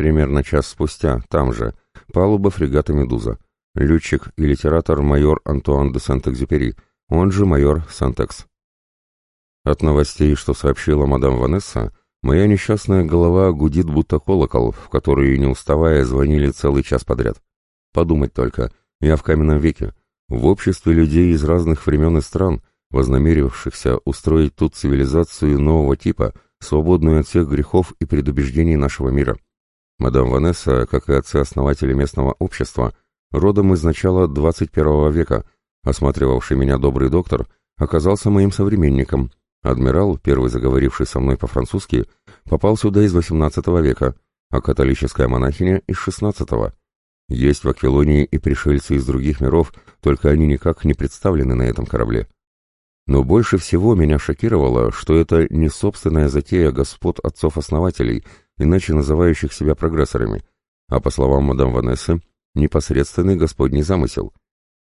Примерно час спустя, там же, палуба фрегата «Медуза». Летчик и литератор майор Антуан де Сент-Экзюпери, он же майор Сантекс. От новостей, что сообщила мадам Ванесса, моя несчастная голова гудит будто колокол, в который, не уставая, звонили целый час подряд. Подумать только, я в каменном веке, в обществе людей из разных времен и стран, вознамерившихся устроить тут цивилизацию нового типа, свободную от всех грехов и предубеждений нашего мира. Мадам Ванесса, как и отцы-основатели местного общества, родом из начала 21 века, осматривавший меня добрый доктор, оказался моим современником. Адмирал, первый заговоривший со мной по-французски, попал сюда из 18 века, а католическая монахиня из 16 -го. Есть в Аквилонии и пришельцы из других миров, только они никак не представлены на этом корабле. Но больше всего меня шокировало, что это не собственная затея господ отцов-основателей, иначе называющих себя прогрессорами, а, по словам мадам Ванессы, непосредственный господний замысел.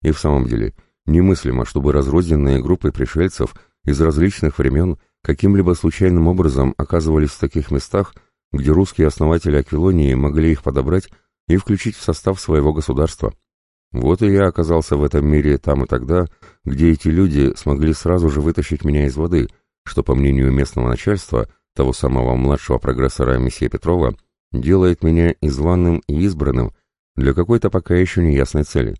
И в самом деле, немыслимо, чтобы разрозненные группы пришельцев из различных времен каким-либо случайным образом оказывались в таких местах, где русские основатели Аквилонии могли их подобрать и включить в состав своего государства. Вот и я оказался в этом мире там и тогда, где эти люди смогли сразу же вытащить меня из воды, что, по мнению местного начальства, того самого младшего прогрессора месье Петрова, делает меня изванным и избранным для какой-то пока еще неясной цели.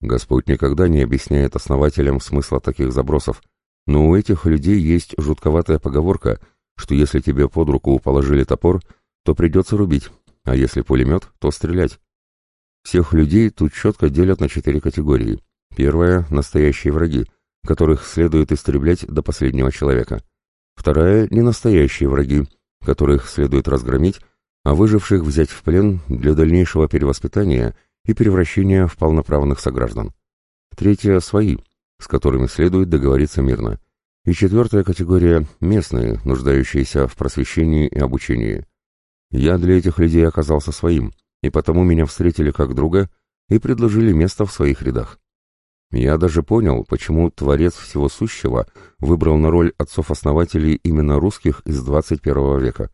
Господь никогда не объясняет основателям смысла таких забросов, но у этих людей есть жутковатая поговорка, что если тебе под руку положили топор, то придется рубить, а если пулемет, то стрелять. Всех людей тут четко делят на четыре категории. Первая – настоящие враги, которых следует истреблять до последнего человека. Вторая – ненастоящие враги, которых следует разгромить, а выживших взять в плен для дальнейшего перевоспитания и превращения в полноправных сограждан. Третья – свои, с которыми следует договориться мирно. И четвертая категория – местные, нуждающиеся в просвещении и обучении. Я для этих людей оказался своим, и потому меня встретили как друга и предложили место в своих рядах. Я даже понял, почему Творец Всего Сущего выбрал на роль отцов-основателей именно русских из 21 века.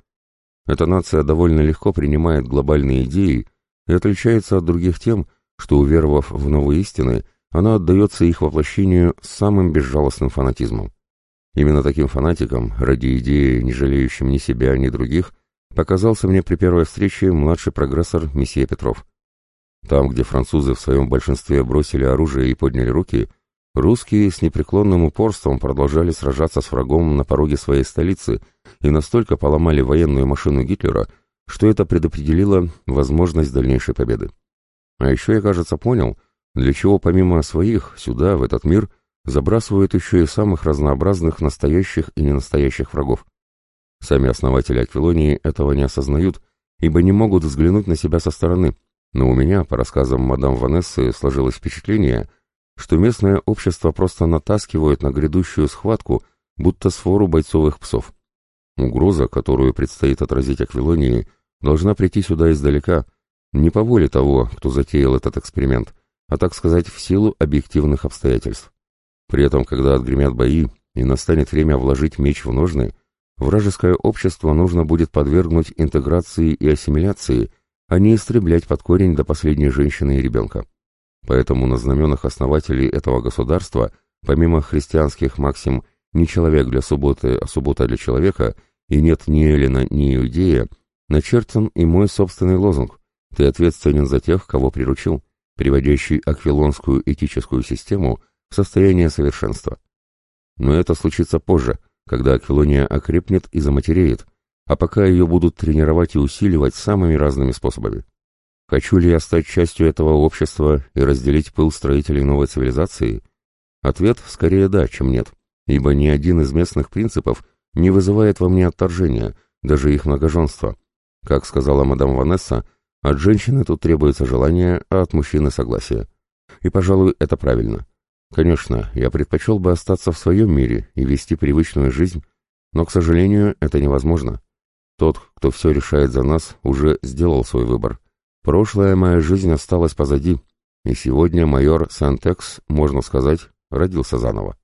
Эта нация довольно легко принимает глобальные идеи и отличается от других тем, что, уверовав в новые истины, она отдается их воплощению самым безжалостным фанатизмом. Именно таким фанатиком, ради идеи, не жалеющим ни себя, ни других, показался мне при первой встрече младший прогрессор месье Петров. Там, где французы в своем большинстве бросили оружие и подняли руки, русские с непреклонным упорством продолжали сражаться с врагом на пороге своей столицы и настолько поломали военную машину Гитлера, что это предопределило возможность дальнейшей победы. А еще я, кажется, понял, для чего помимо своих сюда, в этот мир, забрасывают еще и самых разнообразных настоящих и ненастоящих врагов. Сами основатели Аквилонии этого не осознают, ибо не могут взглянуть на себя со стороны – но у меня, по рассказам мадам Ванессы, сложилось впечатление, что местное общество просто натаскивает на грядущую схватку, будто свору бойцовых псов. Угроза, которую предстоит отразить Аквилонии, должна прийти сюда издалека, не по воле того, кто затеял этот эксперимент, а, так сказать, в силу объективных обстоятельств. При этом, когда отгремят бои и настанет время вложить меч в ножны, вражеское общество нужно будет подвергнуть интеграции и ассимиляции, а не истреблять под корень до последней женщины и ребенка. Поэтому на знаменах основателей этого государства, помимо христианских максим «не человек для субботы, а суббота для человека» и «нет ни Эллина, ни Иудея», начертан и мой собственный лозунг «Ты ответственен за тех, кого приручил», приводящий аквилонскую этическую систему в состояние совершенства. Но это случится позже, когда Аквилония окрепнет и заматереет, а пока ее будут тренировать и усиливать самыми разными способами. Хочу ли я стать частью этого общества и разделить пыл строителей новой цивилизации? Ответ скорее да, чем нет, ибо ни один из местных принципов не вызывает во мне отторжения, даже их многоженство. Как сказала мадам Ванесса, от женщины тут требуется желание, а от мужчины согласие. И, пожалуй, это правильно. Конечно, я предпочел бы остаться в своем мире и вести привычную жизнь, но, к сожалению, это невозможно. Тот, кто все решает за нас, уже сделал свой выбор. Прошлая моя жизнь осталась позади, и сегодня майор Сантекс, можно сказать, родился заново.